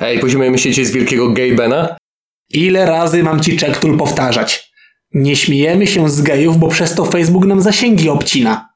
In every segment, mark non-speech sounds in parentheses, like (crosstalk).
Ej, poziomujemy się z wielkiego gaybena? Ile razy mam ci Czektul powtarzać? Nie śmiejemy się z gejów, bo przez to Facebook nam zasięgi obcina.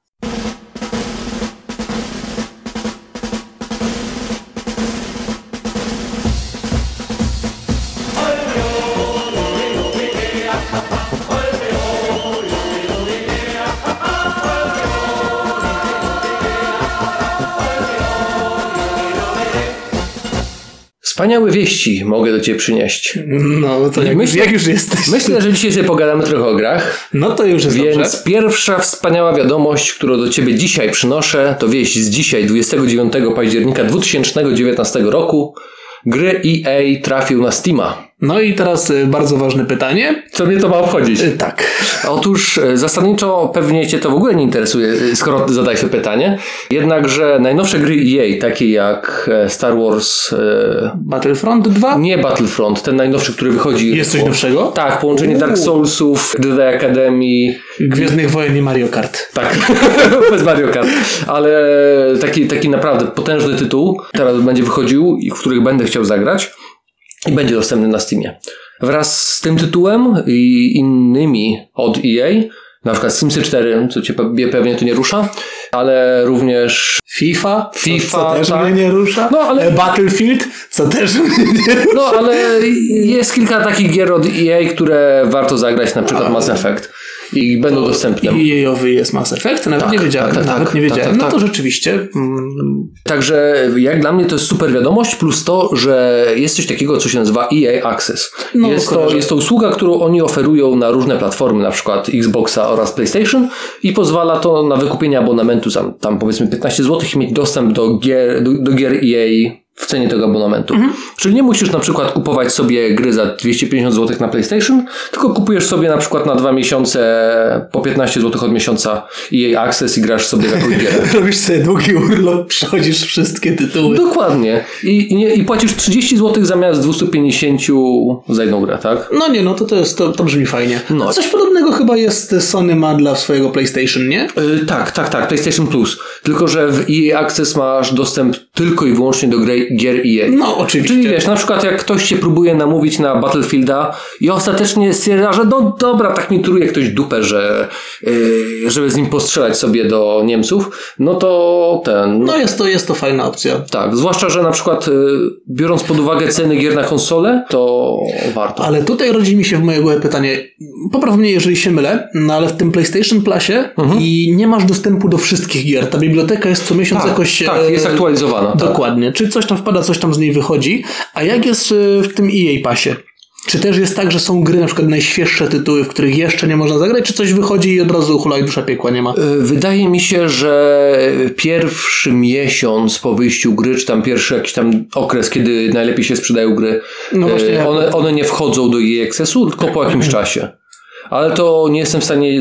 Wspaniałe wieści mogę do ciebie przynieść. No to jak, Myślę- jak już jesteś. Myślę, że dzisiaj sobie pogadamy trochę o grach. No to już jest Więc dobrze. pierwsza wspaniała wiadomość, którą do Ciebie dzisiaj przynoszę, to wieść z dzisiaj, 29 października 2019 roku. Gry EA trafił na Steama. No i teraz y, bardzo ważne pytanie. Co mnie to ma obchodzić? Y, Tak. Otóż e, zasadniczo pewnie Cię to w ogóle nie interesuje, skoro zadajesz to pytanie. Jednakże najnowsze gry EA, takie jak e, Star Wars, e, Battlefront 2? nie Battlefront, ten najnowszy, który wychodzi. Jest coś nowszego? Tak, połączenie Dark Uuu. Soulsów, The Academy, Gwiezdnych Wojen i Mario Kart. Tak, (laughs) bez Mario Kart. Ale taki, taki naprawdę potężny tytuł teraz będzie wychodził i w których będę chciał zagrać i będzie dostępny na Steamie. Wraz z tym tytułem i innymi od EA, na przykład Simsy 4, co cię pe- pewnie tu nie rusza, ale również FIFA? FIFA, co, co też tak. mnie nie rusza. No, ale- E, Battlefield? Co też mnie nie rusza. no ale jest kilka takich gier od EA, które warto zagrać, na przykład Mass Effect i będą dostępne. I jejowy jest Mass Effect? Nawet Tak, nie wiedziałem. tak, tak, nawet tak, nie tak, wiedziałem. tak, no to rzeczywiście. Mm, Także jak dla mnie to jest super wiadomość, plus to, że jest coś takiego, co się nazywa EA Access. No, jest, to, jest to usługa, którą oni oferują na różne platformy, na przykład Xboxa oraz PlayStation i pozwala to na wykupienie abonamentu za tam powiedzmy 15 zł i mieć dostęp do gier, do, do gier EA w cenie tego abonamentu. Mhm. Czyli nie musisz na przykład kupować sobie gry za 250 zł na PlayStation, tylko kupujesz sobie na przykład na dwa miesiące po 15 zł od miesiąca EA Access i grasz sobie jakąś gierę. (laughs) Robisz sobie długi urlop, przechodzisz wszystkie tytuły. Dokładnie. I, i, nie, I płacisz 30 zł zamiast 250 za jedną grę, tak? No nie, no to, to, jest, to, to brzmi fajnie. No. No. Coś podobnego chyba jest Sony ma dla swojego PlayStation, nie? Yy, tak, tak, tak. PlayStation Plus. Tylko, że w EA Access masz dostęp tylko i wyłącznie do gry, gier EA. No oczywiście. Czyli wiesz, na przykład jak ktoś cię próbuje namówić na Battlefielda i ostatecznie stwierdza, że no dobra, tak mi truje ktoś dupę, że yy, żeby z nim postrzelać sobie do Niemców, no to ten... No jest to, jest to fajna opcja. Tak, zwłaszcza, że na przykład yy, biorąc pod uwagę ceny gier na konsolę, to warto. Ale tutaj rodzi mi się w mojej głowie pytanie, popraw mnie jeżeli się mylę, no ale w tym PlayStation Plusie Mhm. i nie masz dostępu do wszystkich gier. Ta biblioteka jest co miesiąc Tak, jakoś... tak, e, jest aktualizowana. Tak. Dokładnie. Czy coś tam wpada, coś tam z niej wychodzi. A jak jest e, w tym EA Passie? Czy też jest tak, że są gry, na przykład najświeższe tytuły, w których jeszcze nie można zagrać, czy coś wychodzi i od razu hulaj dusza piekła nie ma? Y, Wydaje mi się, że pierwszy miesiąc po wyjściu gry, czy tam pierwszy jakiś tam okres, kiedy najlepiej się sprzedają gry, No. Mhm. one, one nie wchodzą do jej accessu, tylko po jakimś (clears throat) czasie. Ale to nie jestem w stanie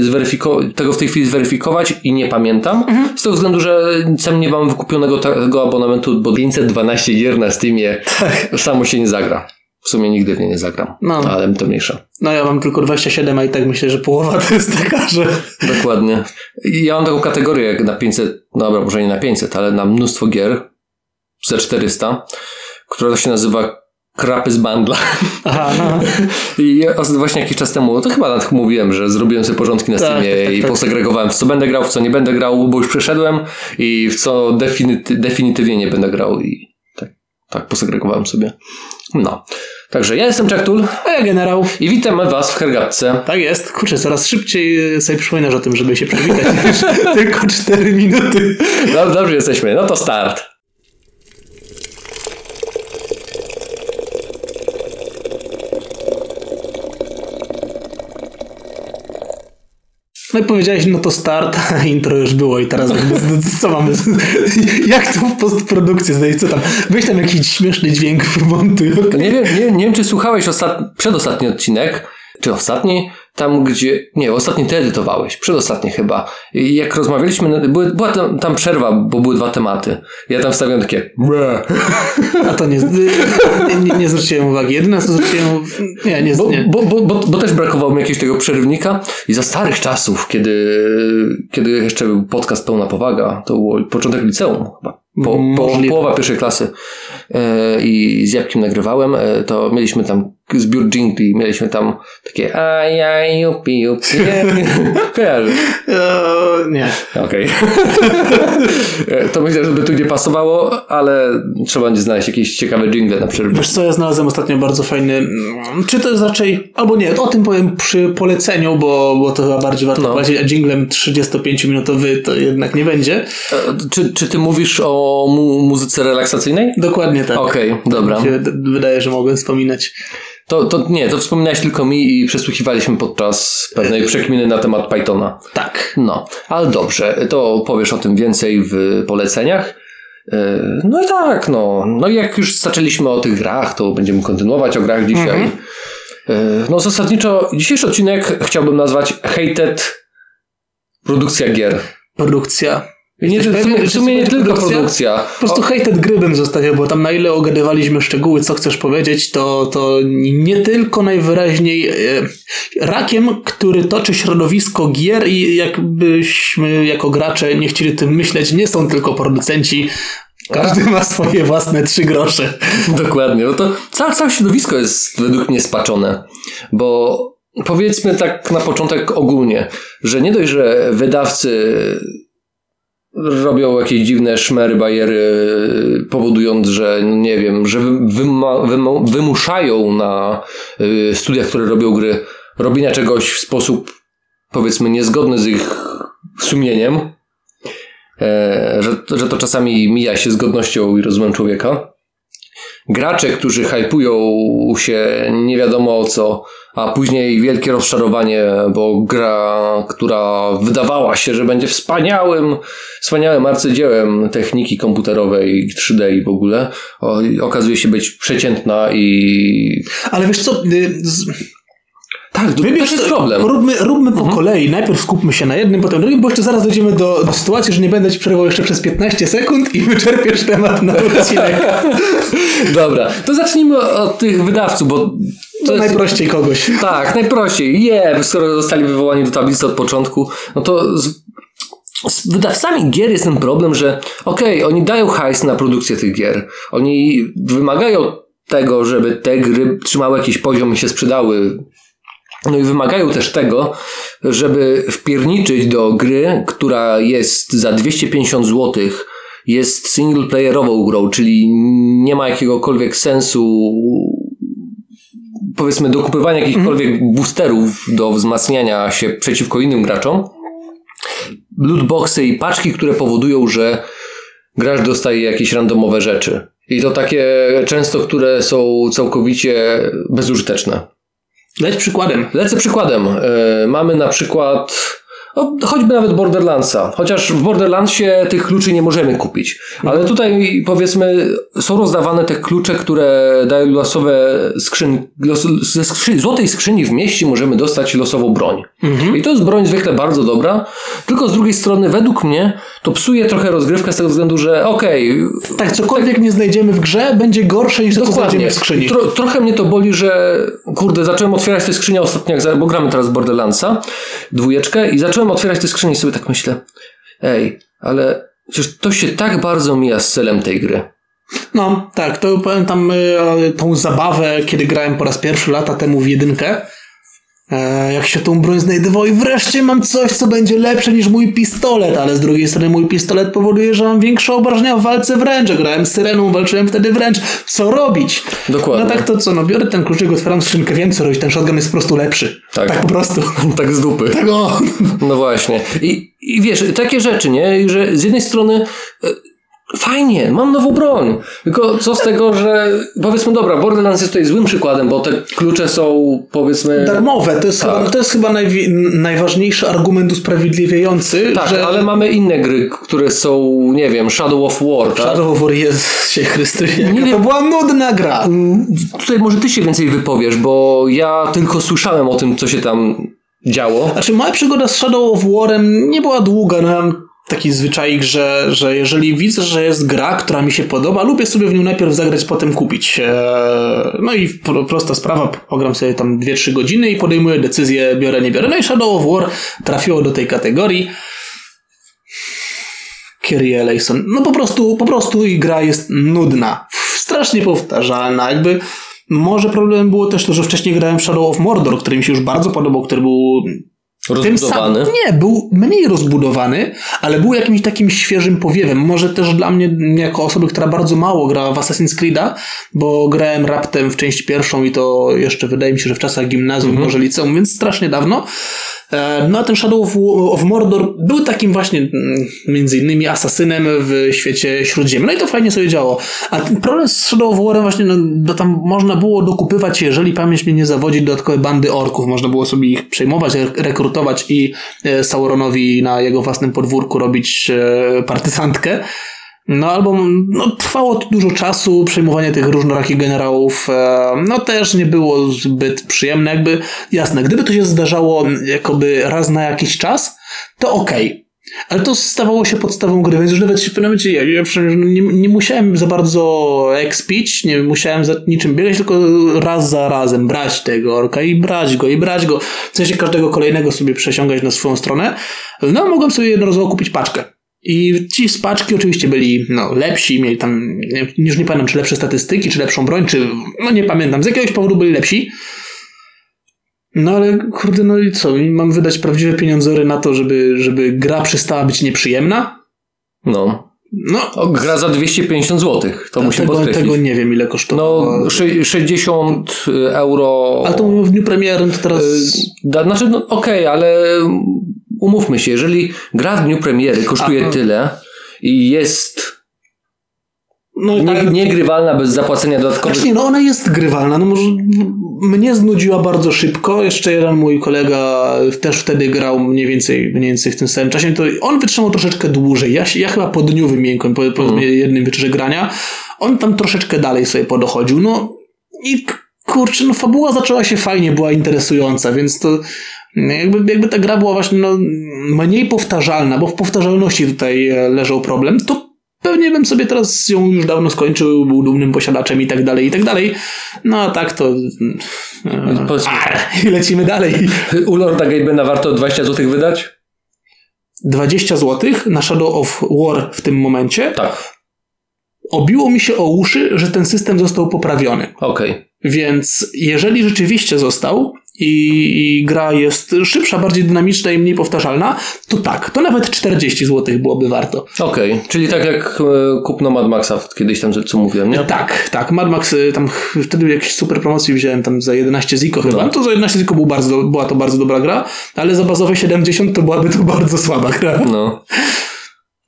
tego w tej chwili zweryfikować i nie pamiętam. Mhm. Z tego względu, że sam nie mam wykupionego tego abonamentu, bo 512 gier na Steamie samo się nie zagra. W sumie nigdy w nie nie zagram, Tak. No. ale to mniejsza. No ja mam tylko 27, a i tak myślę, że połowa to jest taka, że... Dokładnie. Ja mam taką kategorię jak na 500, no dobra, może nie na 500, ale na mnóstwo gier ze 400, która się nazywa Krapy z Bundle. Aha, no. (laughs) I właśnie jakiś czas temu, to chyba nawet mówiłem, że zrobiłem sobie porządki na Tak, Steamie tak, tak, i tak. posegregowałem w co będę grał, w co nie będę grał, bo już przeszedłem i w co definity, definitywnie nie będę grał i tak, tak posegregowałem sobie. No. Także ja jestem Czektul A ja generał. i witamy Was w Hergatce. Tak jest. Kurczę, coraz szybciej e, sobie przypominasz o tym, żeby się przywitać. (laughs) tylko 4 minuty. Dobrze, dobrze jesteśmy. No to start. No i powiedziałeś, no to start, (laughs) intro już było i teraz co mamy? (laughs) Jak to w postprodukcji znaleźć? Co tam? Weź tam jakiś śmieszny dźwięk (laughs) wmontuj. okej? Nie wiem, nie, nie wiem czy słuchałeś ostat... przedostatni odcinek, czy ostatni, tam gdzie, nie, ostatni ty edytowałeś, przedostatni chyba. I jak rozmawialiśmy, były, była tam, tam przerwa, bo były dwa tematy. Ja tam wstawiam takie. A to nie, nie, nie zwróciłem uwagi. Jedyne co zwróciłem nie, nie, Bo, nie. bo, bo, bo, bo też brakowało mi jakiegoś tego przerywnika i za starych czasów, kiedy, kiedy jeszcze był podcast Pełna Powaga, to było początek liceum chyba. po, po, połowa pierwszej klasy e, i z Jabłkiem nagrywałem, e, to mieliśmy tam zbiór jingli, mieliśmy tam takie aj, aj, jupi, jupi. (laughs) Kojarzy. Eee, nie. Okej. E, (laughs) to myślę, że by tu nie pasowało, ale trzeba będzie znaleźć jakieś ciekawe jingle na przerwę. Wiesz co, ja znalazłem ostatnio bardzo fajny, mm, czy to jest raczej, albo nie, o tym powiem przy poleceniu, bo, bo to chyba bardziej warto No. polecieć, a jinglem 35-minutowy to jednak nie będzie. E, Czy, czy ty mówisz o mu- muzyce relaksacyjnej? Dokładnie tak. Okej, dobra. Mi się d- wydaje, że mogłem wspominać. To, to nie, to wspominałeś tylko mi i przesłuchiwaliśmy podczas pewnej przekminy na temat Pythona. Tak. No, ale dobrze, to powiesz o tym więcej w poleceniach. E, No i tak, no. No i jak już zaczęliśmy o tych grach, to będziemy kontynuować o grach dzisiaj. E, No zasadniczo dzisiejszy odcinek chciałbym nazwać Hated Produkcja Gier. Produkcja. Nie, w sumie, nie tylko produkcja. Po prostu hated gry bym zostawiał, bo tam na ile ogadywaliśmy szczegóły, co chcesz powiedzieć, to, to nie tylko najwyraźniej e, rakiem, który toczy środowisko gier i jakbyśmy jako gracze nie chcieli tym myśleć, nie są tylko producenci. Każdy ma swoje własne trzy grosze. Dokładnie, no to całe, całe środowisko jest według mnie spaczone, bo powiedzmy tak na początek ogólnie, że nie dość, że wydawcy robią jakieś dziwne szmery, bajery, powodując, że nie wiem, że wymuszają na y, studiach, które robią gry, robienia czegoś w sposób powiedzmy niezgodny z ich sumieniem, e, że, że to czasami mija się z godnością i rozumem człowieka. Gracze, którzy hypują się nie wiadomo o co, a później wielkie rozczarowanie, bo gra, która wydawała się, że będzie wspaniałym, wspaniałym arcydziełem techniki komputerowej 3D i w ogóle, o, okazuje się być przeciętna i... Ale wiesz co, y, Tak, to Wybierz, jest problem. Róbmy, róbmy Mhm. po kolei. Najpierw skupmy się na jednym, potem drugim, bo jeszcze zaraz dojdziemy do, do sytuacji, że nie będę ci przerwał jeszcze przez 15 sekund i wyczerpiesz temat na odcinek. (laughs) Dobra, to zacznijmy od tych wydawców, bo to To jest... najprościej kogoś. Tak, najprościej. Je, skoro zostali wywołani do tablicy od początku, no to z, z wydawcami gier jest ten problem, że okej, oni dają hajs na produkcję tych gier. Oni wymagają tego, żeby te gry trzymały jakiś poziom i się sprzedały. No i wymagają też tego, żeby wpierniczyć do gry, która jest za 250 zł, jest singleplayerową grą, czyli nie ma jakiegokolwiek sensu powiedzmy dokupywania jakichkolwiek boosterów do wzmacniania się przeciwko innym graczom. Lootboxy i paczki, które powodują, że gracz dostaje jakieś randomowe rzeczy. I to takie często, które są całkowicie bezużyteczne. Leć przykładem. Lecę przykładem. E, mamy na przykład no, choćby nawet Borderlandsa. Chociaż w Borderlandsie tych kluczy nie możemy kupić. Ale tutaj powiedzmy są rozdawane te klucze, które dają losowe skrzynki. Los, ze skrzy, złotej skrzyni w mieście możemy dostać losową broń. I to jest broń zwykle bardzo dobra. Tylko z drugiej strony według mnie to psuje trochę rozgrywkę z tego względu, że okej, Tak, cokolwiek nie znajdziemy w grze, będzie gorsze niż to, co znajdziemy w skrzyni. Tro, trochę mnie to boli, że kurde, zacząłem otwierać te skrzynie ostatnio, bo gramy teraz Borderlandsa, dwójeczkę i zacząłem otwierać te skrzynie i sobie tak myślę, ej, ale przecież to się tak bardzo mija z celem tej gry. No, tak, to pamiętam y, tą zabawę, kiedy grałem po raz pierwszy lata temu w jedynkę. E, jak się tą broń znajdowało i wreszcie mam coś, co będzie lepsze niż mój pistolet, ale z drugiej strony mój pistolet powoduje, że mam większe obrażenia w walce wręcz. Grałem z syreną, walczyłem wtedy wręcz. Co robić? Dokładnie. No tak to co, no biorę ten kluczyk, otwieram skrzynkę, wiem co robić, ten shotgun jest po prostu lepszy. Tak. Tak po prostu. (laughs) tak z dupy. (laughs) Tak! No właśnie. I, I wiesz, takie rzeczy, nie? że z jednej strony e, fajnie, mam nową broń. Tylko co z tego, że powiedzmy, dobra, Borderlands jest tutaj złym przykładem, bo te klucze są powiedzmy... Darmowe, to jest Tak. chyba, to jest chyba najwi- najważniejszy argument usprawiedliwiający, Tak, że ale mamy inne gry, które są, nie wiem, Shadow of War, tak? Shadow of War jest się Chrysty, jaka Nie to wiem. była nudna gra. Tutaj może ty się więcej wypowiesz, bo ja tylko słyszałem o tym, co się tam działo. Znaczy moja przygoda z Shadow of Warem nie była długa, no taki zwyczajik, że, że jeżeli widzę, że jest gra, która mi się podoba, lubię sobie w nią najpierw zagrać, potem kupić. Eee, No i pro, prosta sprawa, pogram sobie tam 2-3 godziny i podejmuję decyzję, biorę, nie biorę. No i Shadow of War trafiło do tej kategorii. Kerry Elison. No po prostu, po prostu i gra jest nudna. Strasznie powtarzalna. Jakby może problemem było też to, że wcześniej grałem w Shadow of Mordor, który mi się już bardzo podobał, który był tym sam, Rozbudowany. nie, był mniej rozbudowany, ale był jakimś takim świeżym powiewem. Może też dla mnie, jako osoby, która bardzo mało grała w Assassin's Creed'a, bo grałem raptem w część pierwszą i to jeszcze wydaje mi się, że w czasach gimnazjum, może liceum, więc strasznie dawno. E, No a ten Shadow of, Mordor był takim właśnie mm, między innymi asasynem w świecie Śródziemia. No i to fajnie sobie działo. A ten problem z Shadow of Warem właśnie, no, tam można było dokupywać, jeżeli pamięć mnie nie zawodzi, dodatkowe bandy orków. Można było sobie ich przejmować, re- rekrutować i e, Sauronowi na jego własnym podwórku robić e, partyzantkę. No albo no, trwało dużo czasu, przejmowanie tych różnorakich generałów, e, no też nie było zbyt przyjemne, jakby jasne, gdyby to się zdarzało jakoby raz na jakiś czas, to okej. Ale to stawało się podstawą gry, więc już nawet się w pewnym momencie ja, ja nie, nie musiałem za bardzo expić, nie musiałem za niczym biegać, tylko raz za razem brać tego orka i brać go, i brać go. W sensie każdego kolejnego sobie przesiągać na swoją stronę. No, mogłem sobie jednorazowo kupić paczkę. I ci z paczki oczywiście byli no, lepsi, mieli tam, już nie pamiętam, czy lepsze statystyki, czy lepszą broń, czy no nie pamiętam, z jakiegoś powodu byli lepsi. No ale kurde, no i co? Mam wydać prawdziwe pieniądzory na to, żeby, żeby gra przestała być nieprzyjemna? No. No, O, gra za 250 zł. To musimy tego, tego nie wiem, ile kosztowało. No, sze- 60 euro. Ale to mówimy w dniu premiery, to teraz... Da, znaczy, no okej, ale umówmy się, jeżeli gra w dniu premiery kosztuje tyle i jest No, nie, ale- niegrywalna bez zapłacenia dodatkowych. Znaczy, no ona jest grywalna. No może mnie znudziła bardzo szybko. Jeszcze jeden mój kolega też wtedy grał mniej więcej, mniej więcej w tym samym czasie. To on wytrzymał troszeczkę dłużej. Ja, ja chyba po dniu wymiękłem, po, po Mhm. jednym wieczorze grania. On tam troszeczkę dalej sobie podochodził. No i kurczę, no fabuła zaczęła się fajnie, była interesująca, więc to jakby, jakby ta gra była właśnie no, mniej powtarzalna, bo w powtarzalności tutaj e, leżał problem, to pewnie bym sobie teraz ją już dawno skończył, był dumnym posiadaczem i tak dalej, i tak dalej. No a tak to... E, I (laughs) lecimy dalej. U Lorda Gabena warto 20 zł wydać? 20 zł na Shadow of War w tym momencie Tak. obiło mi się o uszy, że ten system został poprawiony. Okej. Więc jeżeli rzeczywiście został i, gra jest szybsza, bardziej dynamiczna i mniej powtarzalna, to tak, to nawet 40 zł byłoby warto. Okej. Czyli tak jak e, kupno Mad Maxa kiedyś tam, co mówiłem, nie? Tak, tak. Mad Max y, tam wtedy jakieś super promocji wziąłem tam za 11 ziko chyba. No. No to za 11 ziko był bardzo, była to bardzo dobra gra, ale za bazowe 70 to byłaby to (laughs) bardzo słaba gra. No.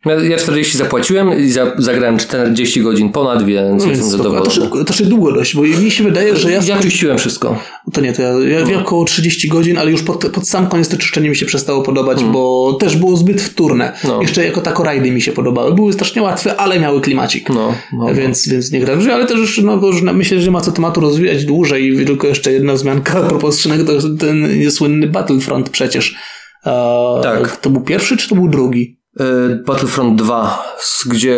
Ja ja 40 zapłaciłem i za, zagrałem 40 godzin ponad, więc No jestem więc. A zadowolony. to szybko, to się długo dość, bo mi się wydaje, że ja... Ja czyściłem wszystko. To nie, to ja, ja, ja około 30 godzin, ale już pod, pod sam koniec to czyszczenie mi się przestało podobać, Hmm. bo też było zbyt wtórne. No. Jeszcze jako tako rajdy mi się podobały. Były strasznie łatwe, ale miały klimacik. No, no. Więc, więc nie grałem, ale też no, bo już myślę, że ma co tematu rozwijać dłużej. Tylko jeszcze jedna wzmianka a propos skrzynek, to ten niesłynny Battlefront przecież. E, Tak. To był pierwszy, czy to był drugi? E, Battlefront 2, s- gdzie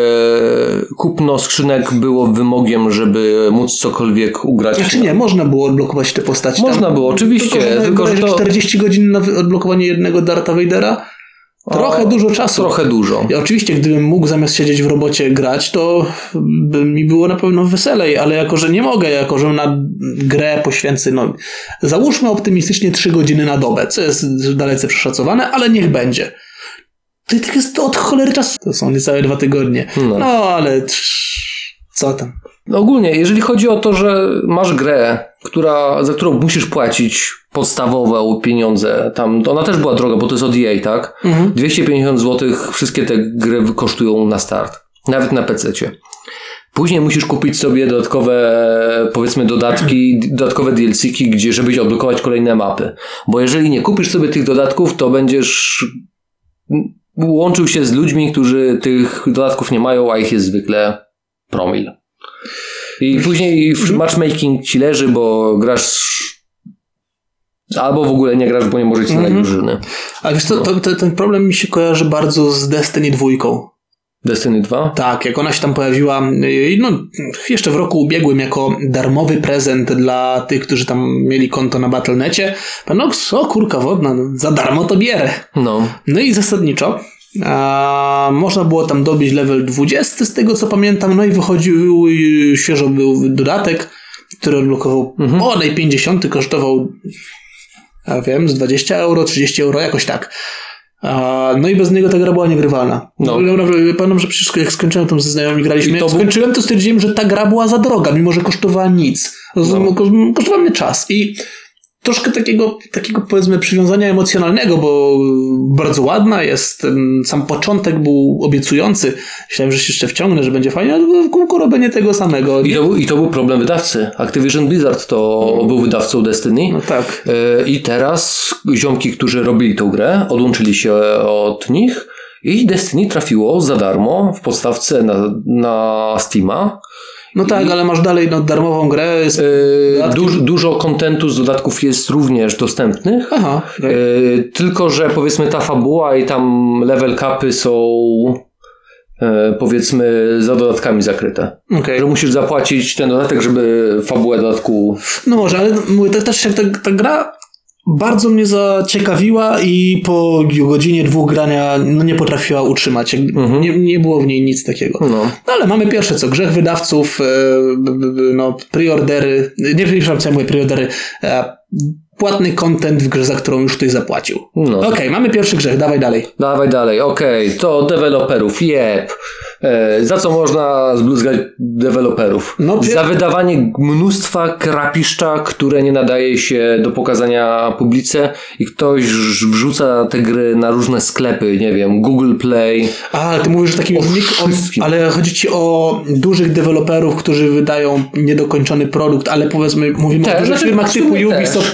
kupno skrzynek było wymogiem, żeby móc cokolwiek ugrać. Znaczy nie, można było odblokować te postaci. Można tam. było, oczywiście, Tylko, że, tylko, że to- 40 godzin na odblokowanie jednego Darta Vadera. Trochę O, dużo czasu. Trochę dużo. Ja oczywiście, gdybym mógł zamiast siedzieć w robocie grać, to by mi było na pewno weselej, ale jako, że nie mogę, jako, że na grę poświęcę, no, załóżmy optymistycznie 3 godziny na dobę, co jest dalece przeszacowane, ale niech będzie. To tak jest od cholery czasu. To są niecałe dwa tygodnie. No. No, ale co tam? Ogólnie, jeżeli chodzi o to, że masz grę, która, za którą musisz płacić podstawowe pieniądze, tam ona też była droga, bo to jest od EA, tak? Mhm. 250 zł wszystkie te gry kosztują na start. Nawet na PC-cie. Później musisz kupić sobie dodatkowe, powiedzmy, dodatki, dodatkowe DLC-ki, gdzie, żebyś odblokować kolejne mapy. Bo jeżeli nie kupisz sobie tych dodatków, to będziesz łączył się z ludźmi, którzy tych dodatków nie mają, a ich jest zwykle promil. I później w matchmaking ci leży, bo grasz albo w ogóle nie grasz, bo nie możecie na Mhm. drużyny. Ale wiesz co, to, to, ten problem mi się kojarzy bardzo z Destiny dwójką. Destiny 2? Tak, jak ona się tam pojawiła, yy, no, jeszcze w roku ubiegłym jako darmowy prezent dla tych, którzy tam mieli konto na Battle.necie. No, o kurka wodna, no, za darmo to bierę. No. No i zasadniczo A, można było tam dobić level 20 z tego co pamiętam, no i wychodził, świeżo był dodatek, który odblokował, Mhm. o nej 50 kosztował, ja wiem, z 20 euro, 30 euro, jakoś tak. A, no i bez niego ta gra była niegrywalna. No. Pamiętam, że przecież jak skończyłem to ze znajomymi graliśmy, I to jak skończyłem to stwierdziłem, że ta gra była za droga, mimo że kosztowała nic. No. Ko- Kosztowała mnie czas i troszkę takiego, takiego powiedzmy przywiązania emocjonalnego, bo bardzo ładna jest, ten sam początek był obiecujący. Myślałem, że się jeszcze wciągnę, że będzie fajnie, ale w kółko robienie tego samego. I to, był, I to był problem wydawcy. Activision Blizzard to był wydawcą Destiny. No tak. E, I teraz ziomki, którzy robili tą grę, odłączyli się od nich i Destiny trafiło za darmo w podstawce na, na Steama. No tak, ale masz dalej no, darmową grę. Dodatki? duż, dużo kontentu z dodatków jest również dostępnych. Aha. E, tylko, że powiedzmy ta fabuła i tam level capy są e, powiedzmy za dodatkami zakryte. Okej. Że musisz zapłacić ten dodatek, żeby fabułę dodatku No może, ale mówię, też jak ta, ta gra bardzo mnie zaciekawiła i po godzinie dwóch grania no, nie potrafiła utrzymać. Mhm. Nie, nie było w niej nic takiego. no, No ale mamy pierwsze co, grzech wydawców, e, no preordery, nie przepraszam, co ja mówię, preordery, e, płatny content w grze, za którą już ktoś zapłacił. no. Okej, mamy pierwszy grzech, dawaj dalej. Dawaj dalej, okej, to deweloperów, jeb. E, za co można zbluzgać deweloperów? No, pier- za wydawanie mnóstwa krapiszcza, które nie nadaje się do pokazania publice i ktoś wrzuca te gry na różne sklepy, nie wiem, Google Play. A, ale ty mówisz, że takim O wszystkim. ale chodzi ci o dużych deweloperów, którzy wydają niedokończony produkt, ale powiedzmy, mówimy Też, o dużych znaczy, firmach typu też.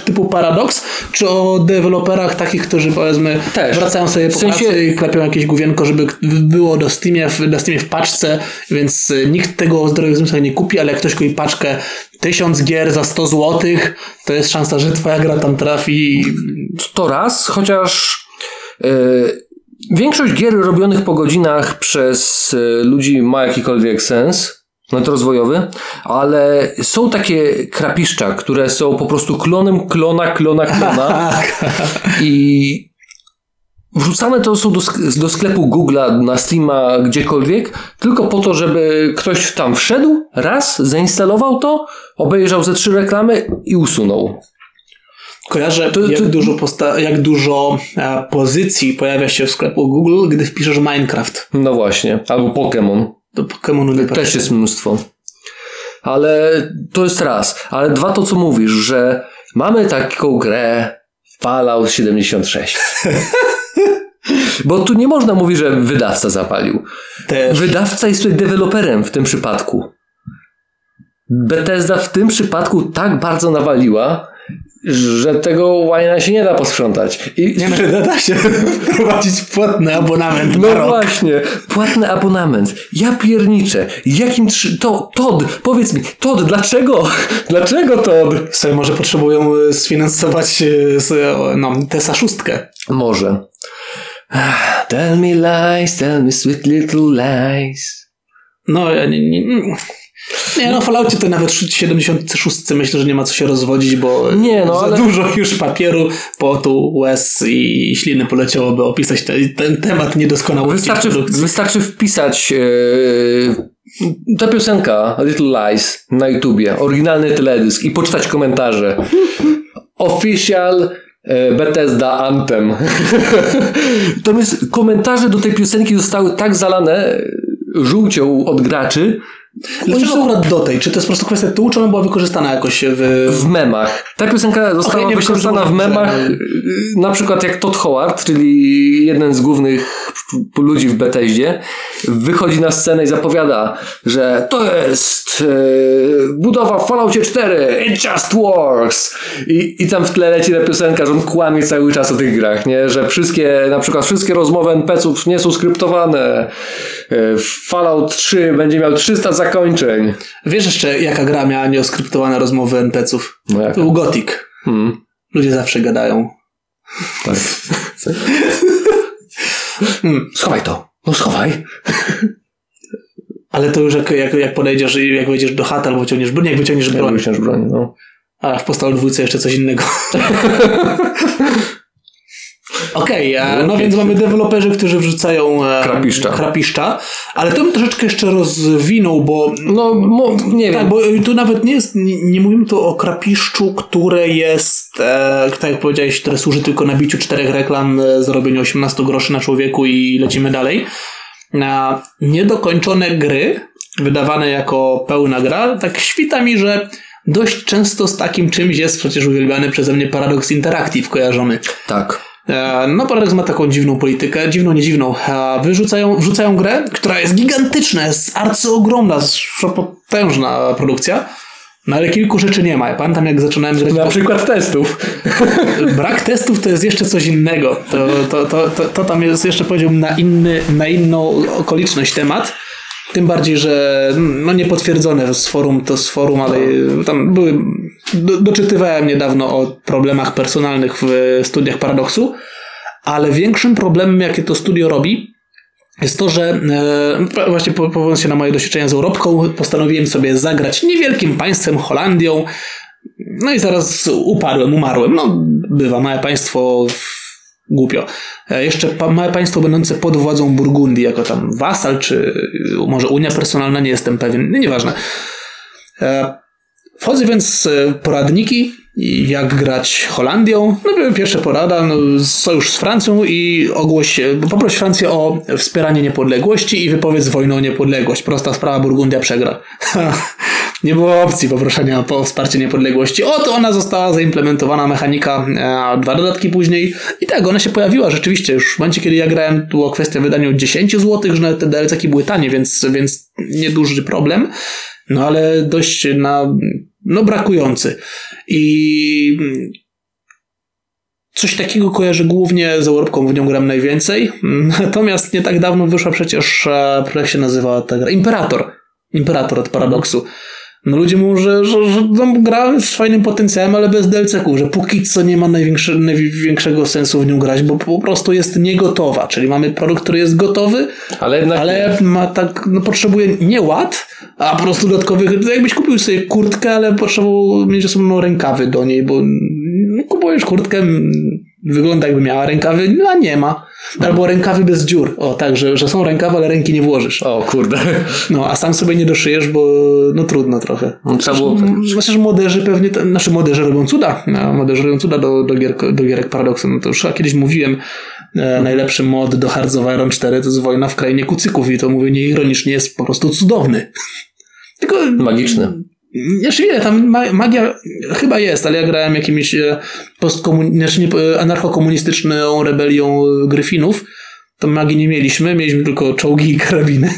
Typu Paradox, czy o deweloperach takich, którzy powiedzmy Też. wracają sobie po W sensie- pracy i klepią jakieś główienko, żeby było do Steamie, w, Steamie w paczce, więc y, nikt tego o zdrowych zmysłach nie kupi, ale jak ktoś kupi paczkę 1000 gier za 100 zł, to jest szansa, że twoja gra tam trafi. To raz, chociaż e, większość gier robionych po godzinach przez e, ludzi ma jakikolwiek sens. Nawet rozwojowy, ale są takie krapiszcza, które są po prostu klonem klona, klona, klona (laughs) Tak. i wrzucane to są do, do sklepu Google'a, na Steama, gdziekolwiek, tylko po to, żeby ktoś tam wszedł, raz, zainstalował to, obejrzał ze trzy reklamy i usunął. Kojarzę, To- jak, to- dużo posta- jak dużo e, pozycji pojawia się w sklepu Google, gdy wpiszesz Minecraft. No właśnie, albo Pokémon. Do Pokémonu nie Też jest mnóstwo. Ale to jest raz. Ale dwa to, co mówisz, że mamy taką grę Fallout 76. (laughs) Bo tu nie można mówić, że wydawca zapalił. Też. Wydawca jest tutaj deweloperem w tym przypadku. Bethesda w tym przypadku tak bardzo nawaliła, że tego łajna się nie da posprzątać. I Nie no, da się (laughs) wprowadzić płatny abonament no na rok. właśnie, płatny abonament. Ja pierniczę. Jakim trzy... To, Todd, powiedz mi, Todd, dlaczego? (laughs) Dlaczego Todd? Sobie może potrzebują e, sfinansować e, e, no, Tesa szóstkę. Może. Ah, Tell me lies, tell me sweet little lies. No, ja nie, nie, nie no, w Falloutie to nawet w 76 myślę, że nie ma co się rozwodzić, bo Nie, no, za ale- dużo już papieru, potu, łez i śliny poleciało, by opisać ten, ten temat niedoskonałości Wystarczy, produkcji. wystarczy wpisać e, ta piosenka Little Lies na YouTubie, oryginalny teledysk i poczytać komentarze. Official e, Bethesda Anthem. (laughs) to jest komentarze do tej piosenki zostały tak zalane żółcią od graczy, Dlaczego akurat do tej? Czy to jest po prostu kwestia tytułu, czy ona była wykorzystana jakoś w... w memach. Ta piosenka została nie wykorzystana w memach, y, na przykład jak Todd Howard, czyli jeden z głównych ludzi w Bethesdzie, wychodzi na scenę i zapowiada, że to jest e, budowa w Falloutie 4, it just works. I, I tam w tle leci ta piosenka, że on kłamie cały czas o tych grach, nie? Że wszystkie, na przykład wszystkie rozmowy NPC-ów nie są skryptowane. E, Fallout 3 będzie miał 300 zakończeń. Wiesz jeszcze, jaka gra miała nieoskryptowane rozmowy NPC-ów? No jak? To był Gothic. Hmm. Ludzie zawsze gadają. Tak. (laughs) Hmm. Schowaj to. No schowaj. Ale to już jak, jak, jak podejdziesz i jak wejdziesz do chaty albo wyciągniesz broń, jak wyciągniesz Nie broń. wyciąż broń, no. A w Postal dwójce jeszcze coś innego. (laughs) Okej, okay, no więc mamy deweloperzy, którzy wrzucają e, krapiszcza. krapiszcza, ale to bym troszeczkę jeszcze rozwinął, bo no mo, nie tak, wiem. bo tu nawet nie jest, nie, nie mówimy tu o krapiszczu, które jest, e, tak jak powiedziałeś, które służy tylko na biciu czterech reklam, e, zarobieniu 18 groszy na człowieku i lecimy dalej. Na niedokończone gry, wydawane jako pełna gra, tak świta mi, że dość często z takim czymś jest przecież uwielbiany przeze mnie Paradox Interactive kojarzony. Tak. E, No, Paradox ma taką dziwną politykę, dziwną, nie dziwną. E, Wyrzucają, wrzucają grę, która jest gigantyczna, jest arcyogromna, potężna produkcja, no ale kilku rzeczy nie ma. Ja pamiętam, jak zaczynałem grać... Na po- przykład testów. (laughs) Brak testów to jest jeszcze coś innego. To, to, to, to, to tam jest jeszcze powiedziałbym na, inny, na inną okoliczność temat. Tym bardziej, że no niepotwierdzone z forum to z forum, ale tam były. Do, doczytywałem niedawno o problemach personalnych w studiach Paradoxu, ale większym problemem, jakie to studio robi, jest to, że e, właśnie po- powołując się na moje doświadczenia z Europką, postanowiłem sobie zagrać niewielkim państwem Holandią. No i zaraz upadłem, umarłem. No, bywa, małe państwo głupio. E, Jeszcze małe państwo będące pod władzą Burgundii, jako tam wasal, czy może Unia Personalna, nie jestem pewien, nieważne. E, Wchodzę więc w poradniki, jak grać Holandią. No były pierwsze porada, no, sojusz z Francją i ogłoś, poproś Francję o wspieranie niepodległości i wypowiedz wojnę o niepodległość. Prosta sprawa, Burgundia przegra. (laughs) Nie było opcji poproszenia o wsparcie niepodległości. Oto ona została zaimplementowana mechanika e, dwa dodatki później. I tak, ona się pojawiła rzeczywiście. Już w momencie, kiedy ja grałem, było kwestia wydania 10 zł, że te DLC-ki były tanie, więc, więc nieduży problem. No ale dość na, no brakujący. I coś takiego kojarzę głównie z Europką, w nią gram najwięcej. (laughs) Natomiast nie tak dawno wyszła przecież, e, jak się nazywa ta gra? Imperator. Imperator od Paradoxu. No ludzie mówią, że, że, że no, gra z fajnym potencjałem, ale bez DLC-ków, że póki co nie ma największe, największego sensu w nią grać, bo po prostu jest niegotowa. Czyli mamy produkt, który jest gotowy, Ale jednak ale ma tak, no potrzebuje nie ład, a po prostu dodatkowych, to jakbyś kupił sobie kurtkę, ale potrzebował mieć osobno rękawy do niej, bo no, kupujesz kurtkę, wygląda jakby miała rękawy, no a nie ma. Albo rękawy bez dziur. O, tak, że, że są rękawy, ale ręki nie włożysz. O kurde. No, a sam sobie nie doszyjesz, bo no trudno trochę. No, trzeba było... Zwłaszcza, że młoderzy pewnie, znaczy młoderzy robią cuda, no, młoderzy robią cuda do, do, gier, do gierek Paradoxu. No to już kiedyś mówiłem, e, najlepszy mod do Hearts of Iron 4 to jest wojna w krainie kucyków i to mówię nieironicznie, jest po prostu cudowny. (laughs) Tylko Magiczny. Jeszcze ile tam ma, magia chyba jest, ale ja grałem jakimiś e, postkomun... znaczy nie, e, anarchokomunistyczną rebelią e, Gryfinów. To magii nie mieliśmy, mieliśmy tylko czołgi i karabiny.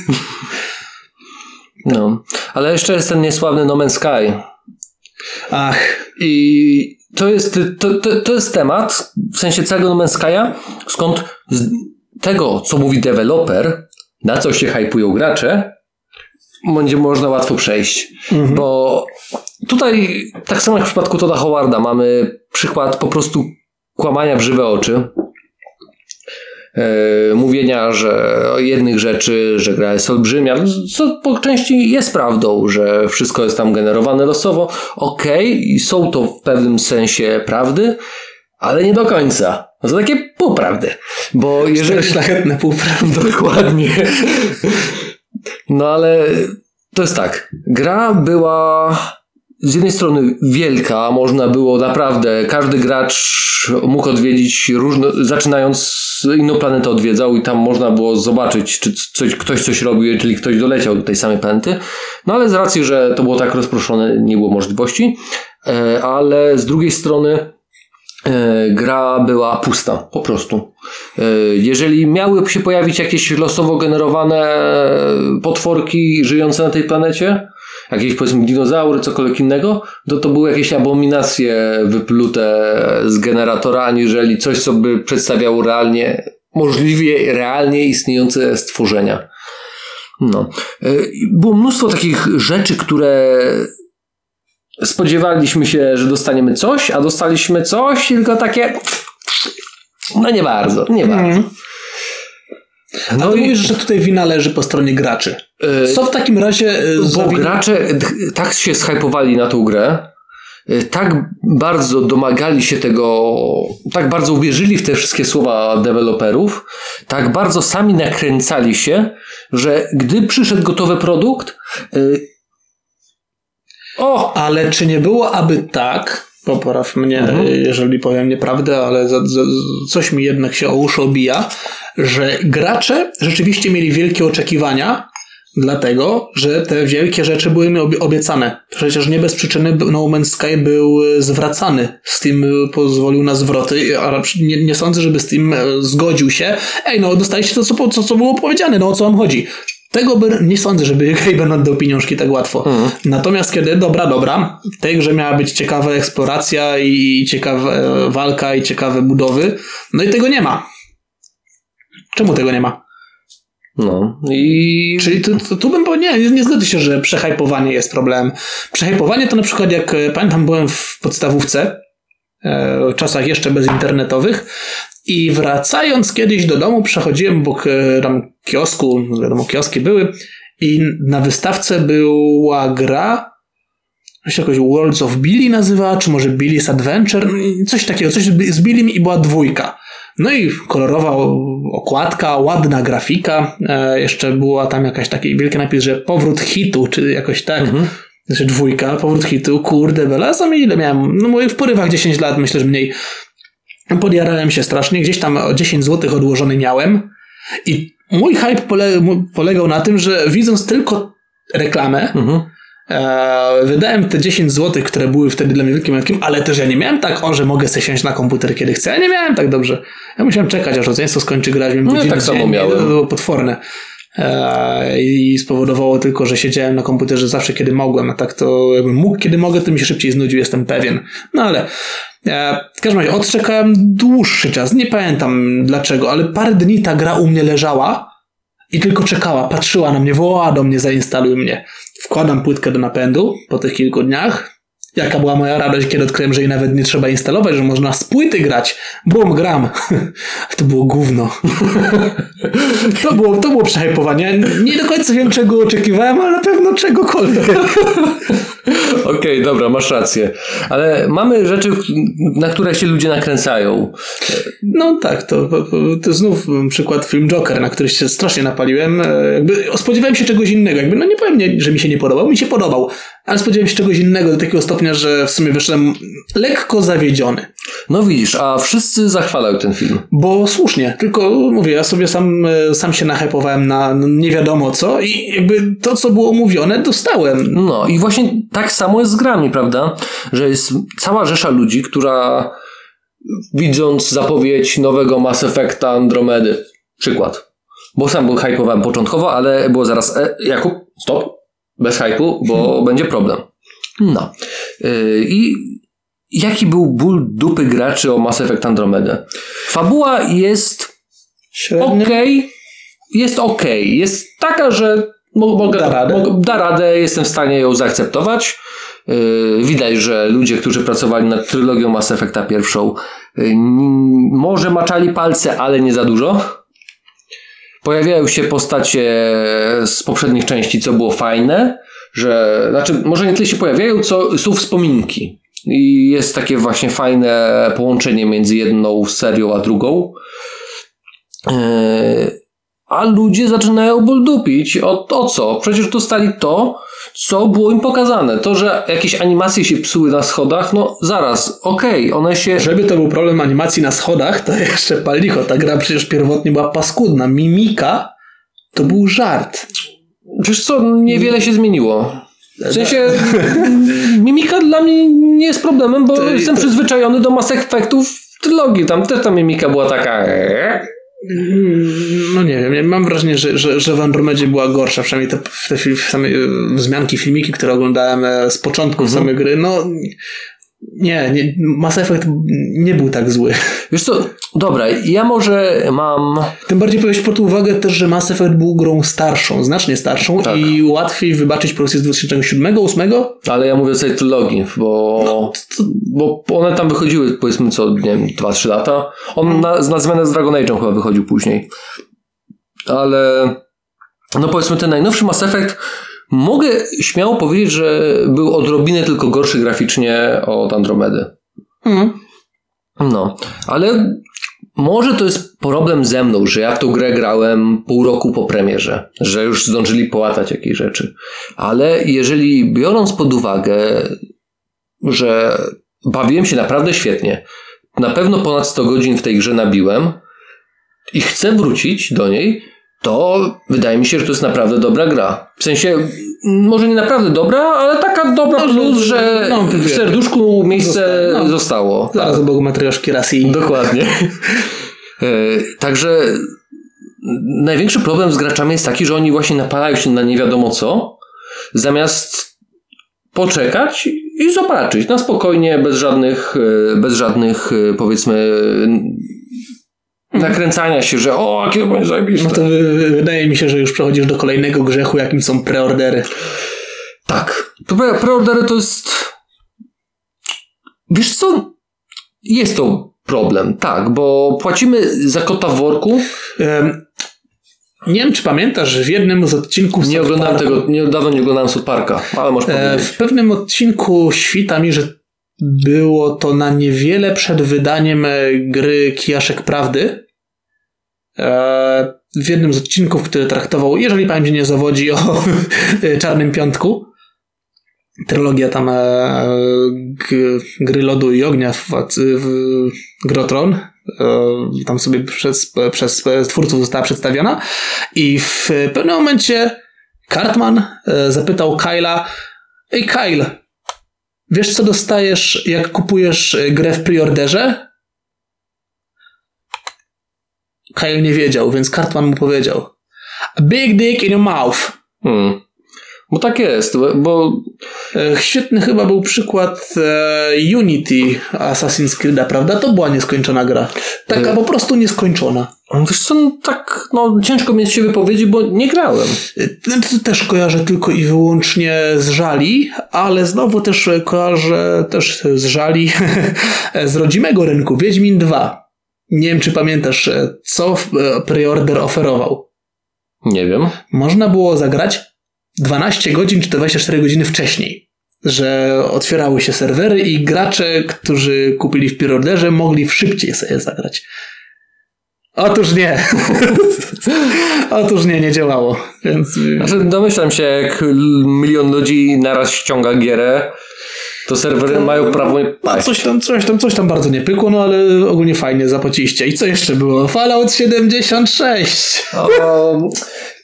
No. Ale jeszcze jest ten niesławny No Man's Sky. Ach, I to jest, to, to, to jest temat, w sensie całego No Man's Sky'a, skąd z tego, co mówi deweloper, na co się hypują gracze, będzie można łatwo przejść. Bo tutaj, tak samo jak w przypadku Toda Howarda, mamy przykład po prostu kłamania w żywe oczy. E, mówienia, że o jednych rzeczy, że gra jest olbrzymia, co po części jest prawdą, że wszystko jest tam generowane losowo. Okej, i są to w pewnym sensie prawdy, ale nie do końca. To są takie półprawdy. Bo jeżeli... szlachetne półprawdy. Dokładnie. (laughs) No ale to jest tak. Gra była z jednej strony wielka, można było naprawdę, każdy gracz mógł odwiedzić różne, zaczynając inną planetę odwiedzał i tam można było zobaczyć, czy coś, ktoś coś robił, czyli ktoś doleciał do tej samej planety. No ale z racji, że to było tak rozproszone, nie było możliwości. E, Ale z drugiej strony e, gra była pusta, po prostu. E, Jeżeli miały się pojawić jakieś losowo generowane potworki żyjące na tej planecie, jakieś powiedzmy dinozaury, cokolwiek innego, to to były jakieś abominacje wyplute z generatora, aniżeli coś, co by przedstawiało realnie, możliwie realnie istniejące stworzenia. No. E, Było mnóstwo takich rzeczy, które spodziewaliśmy się, że dostaniemy coś, a dostaliśmy coś, tylko takie no nie bardzo, nie bardzo. Mhm. A No ty i mówisz, że tutaj wina leży po stronie graczy. e, Co w takim razie za bo win- gracze tak się shypowali na tą grę, y, tak bardzo domagali się tego, tak bardzo uwierzyli w te wszystkie słowa deweloperów, tak bardzo sami nakręcali się, że gdy przyszedł gotowy produkt, y, o! Ale czy nie było aby tak, popraw mnie, Mhm. jeżeli powiem nieprawdę, ale za, za, coś mi jednak się o uszy obija, że gracze rzeczywiście mieli wielkie oczekiwania, dlatego, że te wielkie rzeczy były obie- obiecane. Przecież nie bez przyczyny No Man's Sky był e, zwracany. Steam e, pozwolił na zwroty, a nie, nie sądzę, żeby Steam e, zgodził się. Ej, no dostaliście to, co, co, co było powiedziane, no o co wam chodzi. Tego by, nie sądzę, żeby (laughs) Gaben oddał pieniążki tak łatwo. Natomiast kiedy, dobra, dobra, w tej grze miała być ciekawa eksploracja i ciekawa walka i ciekawe budowy, no i tego nie ma. Czemu tego nie ma? No i Czyli tu, tu, tu bym powiedział, nie, nie zgodzę się, że przehajpowanie jest problemem. Przehajpowanie to na przykład jak, e, pamiętam, byłem w podstawówce, e, w czasach jeszcze bezinternetowych i wracając kiedyś do domu przechodziłem obok e, tam kiosku, no wiadomo, kioski były i na wystawce była gra, się jakoś Worlds of Billy nazywała, czy może Billy's Adventure, coś takiego, coś z Billym i była dwójka. No i kolorowa okładka, ładna grafika, e, jeszcze była tam jakaś taki wielki napis, że powrót hitu, czy jakoś tak. Znaczy dwójka, powrót hitu, kurde bela, sam ile miałem, no mówię w porywach 10 lat, myślę, że mniej. Podjarałem się strasznie, gdzieś tam o 10 zł odłożony miałem i mój hype pole, polegał na tym, że widząc tylko reklamę, Mhm. e, wydałem te 10 zł, które były wtedy dla mnie wielkim mękiem, ale też ja nie miałem tak, o, że mogę sobie siąść na komputer kiedy chcę. Ja nie miałem tak dobrze. Ja musiałem czekać, aż rodzeństwo skończy grać. Miałem No ja tak samo miałem. To było potworne. E, I spowodowało tylko, że siedziałem na komputerze zawsze, kiedy mogłem. A tak to jakbym mógł, kiedy mogę, to mi się szybciej znudził, jestem pewien. No ale w każdym razie odczekałem dłuższy czas. Nie pamiętam dlaczego, ale parę dni ta gra u mnie leżała i tylko czekała, patrzyła na mnie, wołała do mnie, zainstaluj mnie. Wkładam płytkę do napędu po tych kilku dniach. Jaka była moja radość, kiedy odkryłem, że jej nawet nie trzeba instalować, że można z płyty grać. Bum, gram. (laughs) to było gówno. (laughs) to było, to było przehypowanie. Nie do końca wiem, czego oczekiwałem, ale na pewno czegokolwiek. (laughs) (laughs) Okej, dobra, masz rację. Ale mamy rzeczy, na które się ludzie nakręcają. No tak, to, to znów przykład film Joker, na który się strasznie napaliłem. E, Jakby spodziewałem się czegoś innego. Jakby, no nie powiem, nie, że mi się nie podobał, mi się podobał, ale spodziewałem się czegoś innego do takiego stopnia, że w sumie wyszedłem lekko zawiedziony. No widzisz, a wszyscy zachwalają ten film. Bo słusznie, tylko mówię, ja sobie sam, e, sam się nahypowałem na nie wiadomo co i jakby to, co było mówione, dostałem. No i właśnie tak samo jest z grami, prawda? Że jest cała rzesza ludzi, która widząc zapowiedź nowego Mass Effecta Andromedy, przykład, bo sam był hypowałem początkowo, ale było zaraz, e, Jakub, stop, bez hypu, bo będzie problem. No. Yy, I jaki był ból dupy graczy o Mass Effect Andromedę? Fabuła jest Średnio. okej, jest okej, jest taka, że mogę, Da radę. mogę, da radę, jestem w stanie ją zaakceptować. Yy, widać, że ludzie, którzy pracowali nad trylogią Mass Effecta pierwszą, n- może maczali palce, ale nie za dużo. Pojawiają się postacie z poprzednich części, co było fajne, że, znaczy, może nie tyle się pojawiają, co są wspominki. I jest takie właśnie fajne połączenie między jedną serią a drugą. Yy, a ludzie zaczynają ból dupić. O, o co? Przecież dostali to, co było im pokazane. To, że jakieś animacje się psuły na schodach, no zaraz, okej, one się... Żeby to był problem animacji na schodach, to (laughs) jeszcze pal licho. Ta gra przecież pierwotnie była paskudna. Mimika to był żart. Wiesz co, niewiele się zmieniło. W sensie (laughs) mimika dla mnie nie jest problemem, bo To- jestem to- przyzwyczajony do Mass Effectów w trylogii. Tam też ta mimika była taka... Mm, No nie wiem, mam wrażenie, że, że, że w Andromedzie była gorsza, przynajmniej te, te fil- same e, wzmianki, filmiki, które oglądałem e, z początku Mhm. samej gry, no nie, nie, Mass Effect nie był tak zły. (laughs) Wiesz co, dobra, ja może mam... Tym bardziej powiedz pod uwagę też, że Mass Effect był grą starszą, znacznie starszą Tak. i łatwiej wybaczyć produkcję z 2007, 2008. Ale ja mówię o tej trylogii, bo, bo one tam wychodziły powiedzmy co, nie wiem, 2-3 lata. On na, na zmianę z Dragon Age'em chyba wychodził później. Ale no powiedzmy ten najnowszy Mass Effect Mogę śmiało powiedzieć, że był odrobinę tylko gorszy graficznie od Andromedy. Mhm. No, ale może to jest problem ze mną, że ja w tą grę grałem pół roku po premierze, że już zdążyli połatać jakieś rzeczy. Ale jeżeli biorąc pod uwagę, że bawiłem się naprawdę świetnie, na pewno ponad 100 godzin w tej grze nabiłem i chcę wrócić do niej, to wydaje mi się, że to jest naprawdę dobra gra. W sensie, może nie naprawdę dobra, ale taka dobra No, plus, że- że no, w serduszku miejsce zostało, no. zostało. Zaraz Tak. obok matrioszki raz i Dokładnie. (laughs) E, Także największy problem z graczami jest taki, że oni właśnie napalają się na nie wiadomo co, zamiast poczekać i zobaczyć na spokojnie, bez żadnych, e, bez żadnych e, powiedzmy nakręcania się, że o, to będzie zajebiste. No to wy- wydaje mi się, że już przechodzisz do kolejnego grzechu, jakim są preordery. Tak. To pre- Preordery to jest. Wiesz co? Jest to problem, tak, bo płacimy za kota w worku. Em, Nie wiem, czy pamiętasz, w jednym z odcinków Nie oglądałem Parku- tego, nie, dawno nie oglądałem South Parka, ale możesz E, powiedzieć. W pewnym odcinku świta mi, że było to na niewiele przed wydaniem e, gry Kijaszek Prawdy. E, W jednym z odcinków, który traktował, jeżeli pamięć nie zawodzi, o (laughs) Czarnym Piątku. Trylogia tam e, gry lodu i ognia w, w Grotron. E, Tam sobie przez, przez twórców została przedstawiona. I w pewnym momencie Cartman zapytał Kyla, Ej Kyle, wiesz co dostajesz jak kupujesz grę w preorderze? Kyle nie wiedział, więc Cartman mu powiedział A big dick in your mouth. Hmm. Bo tak jest, bo E, Świetny chyba był przykład e, Unity Assassin's Creed'a, prawda? To była nieskończona gra. Taka E. po prostu nieskończona. wiesz co, no tak, no ciężko mi się wypowiedzieć, bo nie grałem. E, To też kojarzę tylko i wyłącznie z żali, ale znowu też kojarzę też z żali (laughs) z rodzimego rynku. Wiedźmin 2. Nie wiem, czy pamiętasz, e, co e, preorder oferował. Nie wiem. Można było zagrać 12 godzin czy 24 godziny wcześniej. Że otwierały się serwery i gracze, którzy kupili w preorderze, mogli w szybciej sobie zagrać. Otóż nie. (laughs) Otóż nie, nie działało. Więc Znaczy, domyślam się, jak milion ludzi naraz ściąga gierę, to serwery mają prawo No, paść. coś tam, coś tam, coś tam bardzo nie pykło, no ale ogólnie fajnie zapłaciliście. I co jeszcze było? Fallout 76. O,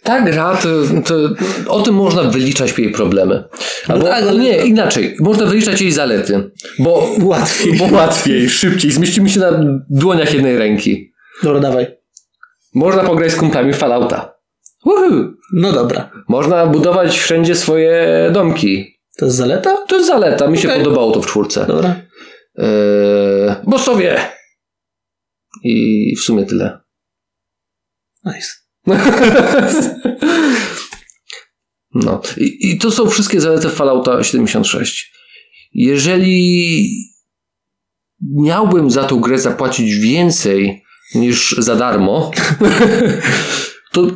ta gra, to, to, o tym można wyliczać jej problemy. Albo, tak, ale- nie, inaczej. Można wyliczać jej zalety. Bo Łatwiej. Bo łatwiej, szybciej. Zmieścimy się na dłoniach jednej ręki. Dobra, dawaj. Można pograć z kumplami Fallouta. Woohoo! No dobra. Można budować wszędzie swoje domki. To jest zaleta? To jest zaleta. Mi się Okej. podobało to w czwórce. Dobra. Eee, bossowie! I w sumie tyle. Nice. (laughs) No. I, I to są wszystkie zalety Fallouta 76. Jeżeli miałbym za tą grę zapłacić więcej niż za darmo, (laughs) to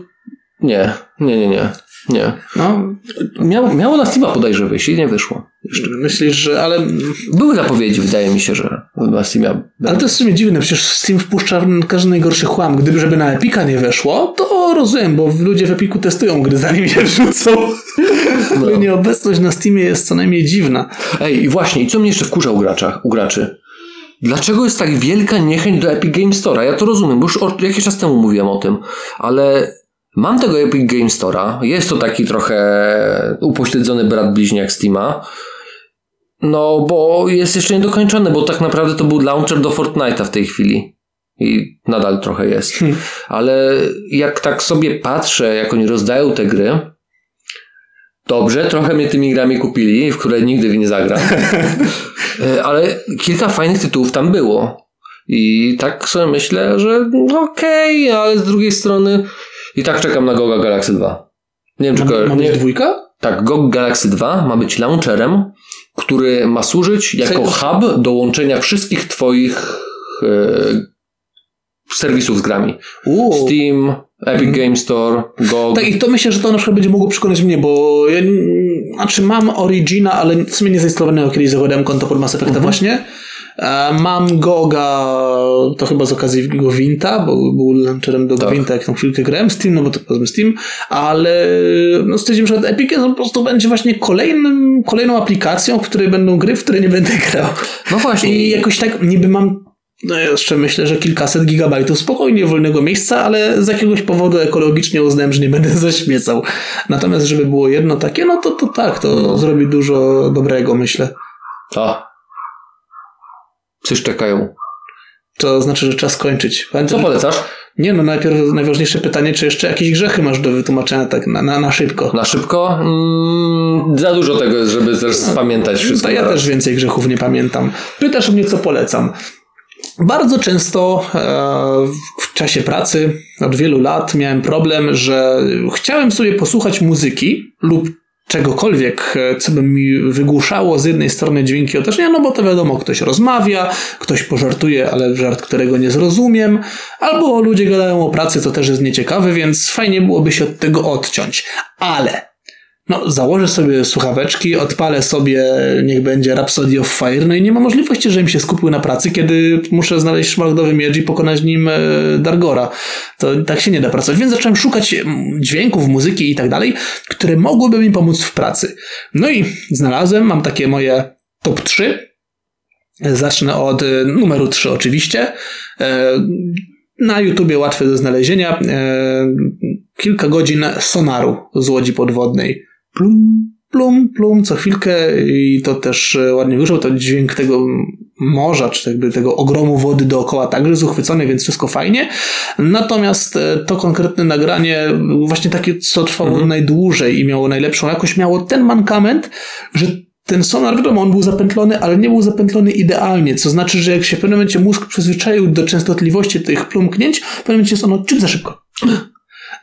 nie, nie, nie, nie. Nie. No, Miało, miało na Steama podejrzę wyjść i nie wyszło. Jeszcze. myślisz, że... Ale, Były zapowiedzi, wydaje mi się, że na Steamie. ale to jest w sumie dziwne, przecież Steam wpuszcza każdy najgorszy chłam. Gdyby żeby na Epika nie weszło, to rozumiem, bo ludzie w Epiku testują gry, zanim je wrzucą. (laughs) Ale nieobecność na Steamie jest co najmniej dziwna. Ej, i właśnie, i co mnie jeszcze wkurza u, graczach, u graczy? Dlaczego jest tak wielka niechęć do Epic Game Store'a? Ja to rozumiem, bo już jakiś czas temu mówiłem o tym, ale mam tego Epic Game Store'a. Jest to taki trochę upośledzony brat bliźniak Steama. No, bo jest jeszcze niedokończony, bo tak naprawdę to był launcher do Fortnite'a w tej chwili. I nadal trochę jest. Hmm. Ale jak tak sobie patrzę, jak oni rozdają te gry, dobrze, trochę mnie tymi grami kupili, w które nigdy nie zagram. (laughs) E, Ale kilka fajnych tytułów tam było. I tak sobie myślę, że okej, ale z drugiej strony i tak czekam na Goga Galaxy 2. Nie wiem, czy Ma, ko- ma nie, dwójka? tak, GOG Galaxy 2 ma być launcherem, który ma służyć jako hub do łączenia wszystkich twoich e, serwisów z grami. Uuu. Steam, Epic Game Store, GOG. Tak, i to myślę, że to na przykład będzie mogło przekonać mnie, bo ja, znaczy mam Origina, ale w sumie nie zainstalowanego, kiedyś zakładałem konto pod Mass Effecta właśnie. Mam Goga, to chyba z okazji Gwinta, bo był launcherem do Tak. Gwinta, jak tam chwilkę grałem, Steam, no bo to powiedzmy Steam, ale no stwierdziłem, że Epic po prostu będzie właśnie kolejnym, kolejną aplikacją, w której będą gry, w które nie będę grał. No właśnie. I jakoś tak niby mam no jeszcze myślę, że kilkaset gigabajtów spokojnie wolnego miejsca, ale z jakiegoś powodu ekologicznie uznałem, że nie będę (laughs) zaśmiecał. Natomiast żeby było jedno takie, no to, to tak, to zrobi dużo dobrego, myślę. A. Psy szczekają. To znaczy, że czas kończyć. Co Pamiętam, polecasz? Nie no, najpierw najważniejsze pytanie, czy jeszcze jakieś grzechy masz do wytłumaczenia tak na, na, na szybko. Na szybko? Mm, za dużo tego jest, żeby teraz pamiętać wszystko. To ja naraz. też więcej grzechów nie pamiętam. Pytasz mnie, co polecam. Bardzo często e, w czasie pracy od wielu lat miałem problem, że chciałem sobie posłuchać muzyki lub czegokolwiek, e, co by mi wygłuszało z jednej strony dźwięki otoczenia, no bo to wiadomo, ktoś rozmawia, ktoś pożartuje, ale żart, którego nie zrozumiem, albo ludzie gadają o pracy, co też jest nieciekawe, więc fajnie byłoby się od tego odciąć. Ale no, założę sobie słuchaweczki, odpalę sobie, niech będzie Rhapsody of Fire, no i nie ma możliwości, żebym się skupił na pracy, kiedy muszę znaleźć szmaragdowy miecz i pokonać nim e, Dargora. To tak się nie da pracować. Więc zacząłem szukać mm, dźwięków, muzyki i tak dalej, które mogłyby mi pomóc w pracy. No i znalazłem, mam takie moje top 3. Zacznę od e, numeru 3 oczywiście. E, Na YouTubie łatwe do znalezienia. Kilka godzin sonaru z łodzi podwodnej. Plum, plum, plum, co chwilkę i to też e, ładnie wyszło, to dźwięk tego morza, czy jakby tego ogromu wody dookoła także jest uchwycony, więc wszystko fajnie. Natomiast e, to konkretne nagranie, właśnie takie, co trwało najdłużej i miało najlepszą jakość, miało ten mankament, że ten sonar, wiadomo, on był zapętlony, ale nie był zapętlony idealnie, co znaczy, że jak się w pewnym momencie mózg przyzwyczaił do częstotliwości tych plumknięć, w pewnym momencie jest ono ciut za szybko.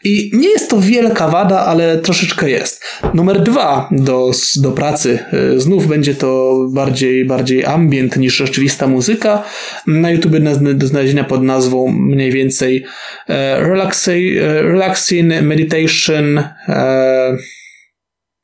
I nie jest to wielka wada, ale troszeczkę jest. Numer dwa do, do pracy. Y, Znów będzie to bardziej, bardziej ambient niż rzeczywista muzyka. Na YouTube do znalezienia pod nazwą mniej więcej e, relaxi- e, Relaxing Meditation e,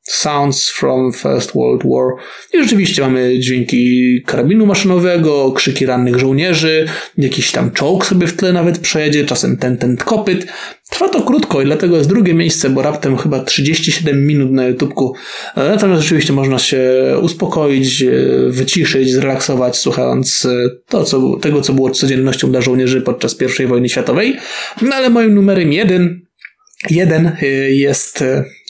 Sounds from First World War. I rzeczywiście mamy dźwięki karabinu maszynowego, krzyki rannych żołnierzy, jakiś tam czołg sobie w tle nawet przejedzie, czasem ten, ten kopyt. Trwa to krótko i dlatego jest drugie miejsce, bo raptem chyba 37 minut na YouTubku. E, Natomiast rzeczywiście można się uspokoić, e, wyciszyć, zrelaksować, słuchając e, to, co, tego, co było codziennością dla żołnierzy podczas I wojny światowej. No ale moim numerem jeden Jeden jest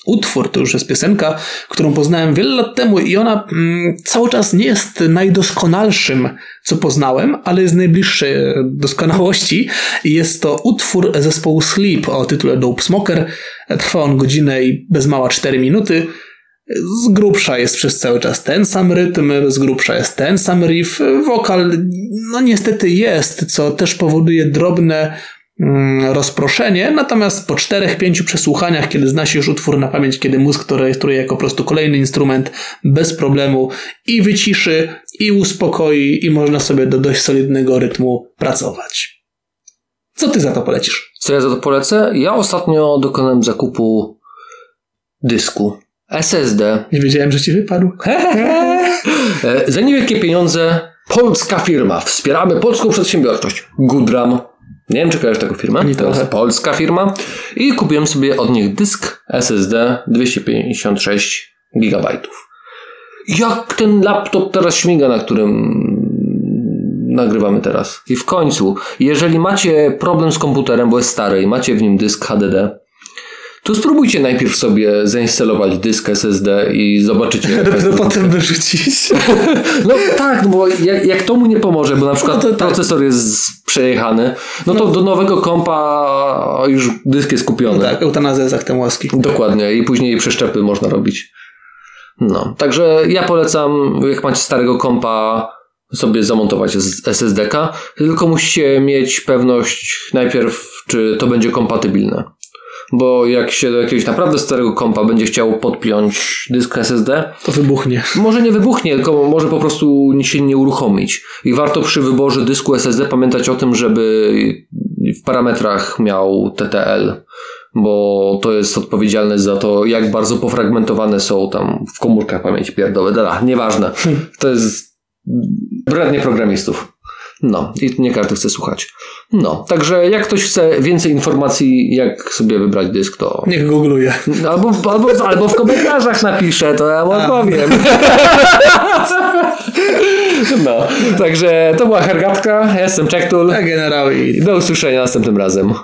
utwór, to już jest piosenka, którą poznałem wiele lat temu i ona mm, cały czas nie jest najdoskonalszym, co poznałem, ale jest najbliższy doskonałości. Jest to utwór zespołu Sleep o tytule Dope Smoker. Trwa on godzinę i bez mała 4 minuty. Z grubsza jest przez cały czas ten sam rytm, z grubsza jest ten sam riff. Wokal, no niestety jest, co też powoduje drobne rozproszenie, natomiast po czterech, pięciu przesłuchaniach, kiedy zna się już utwór na pamięć, kiedy mózg to rejestruje jako po prostu kolejny instrument bez problemu i wyciszy, i uspokoi, i można sobie do dość solidnego rytmu pracować. Co ty za to polecisz? Co ja za to polecę? Ja ostatnio dokonałem zakupu dysku SSD. Nie wiedziałem, że ci wypadł. (laughs) E, Za niewielkie pieniądze polska firma. Wspieramy polską przedsiębiorczość. Goodram. Nie wiem, czy kojarzysz taką firmę. Ani to jest trochę. polska firma. I kupiłem sobie od nich dysk SSD 256 GB. Jak ten laptop teraz śmiga, na którym nagrywamy teraz. I w końcu, jeżeli macie problem z komputerem, bo jest stary i macie w nim dysk HDD, to spróbujcie najpierw sobie zainstalować dysk SSD i zobaczycie. (laughs) Dopiero potem wyrzucić. (laughs) no tak, no bo jak, jak to mu nie pomoże, bo na przykład No tak. procesor jest przejechany, no to do nowego kompa już dysk jest kupiony. tak, eutanazja jest aktem łaski. Dokładnie i później przeszczepy można robić. No, także ja polecam, jak macie starego kompa, sobie zamontować s- SSD-ka, tylko musicie mieć pewność najpierw, czy to będzie kompatybilne. Bo jak się do jakiegoś naprawdę starego kompa będzie chciał podpiąć dysk SSD, To wybuchnie. może nie wybuchnie, tylko może po prostu się nie uruchomić. I warto przy wyborze dysku SSD pamiętać o tym, żeby w parametrach miał TTL, bo to jest odpowiedzialne za to, jak bardzo pofragmentowane są tam w komórkach pamięci pierdowe. Dobra, nieważne. To jest brednie programistów. No, i nie każdy chce słuchać. No, także jak ktoś chce więcej informacji, jak sobie wybrać dysk, to Niech googluje. albo, albo, albo w komentarzach napiszę, to ja mu odpowiem. (laughs) No, także to była hergatka. Ja jestem Czektul. A generał i Do usłyszenia następnym razem.